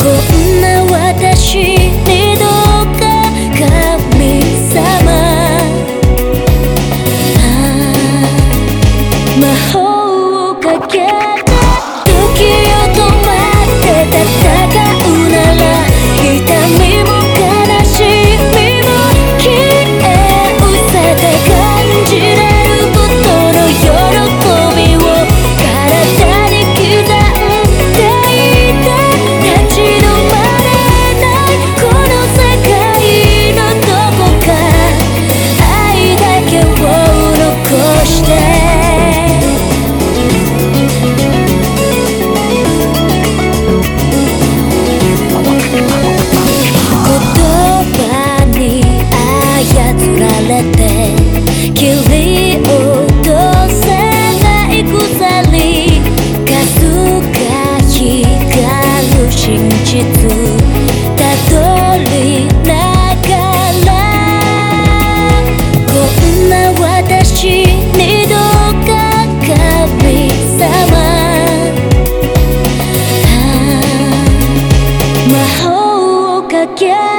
こんな私にどうか神様。Yeah.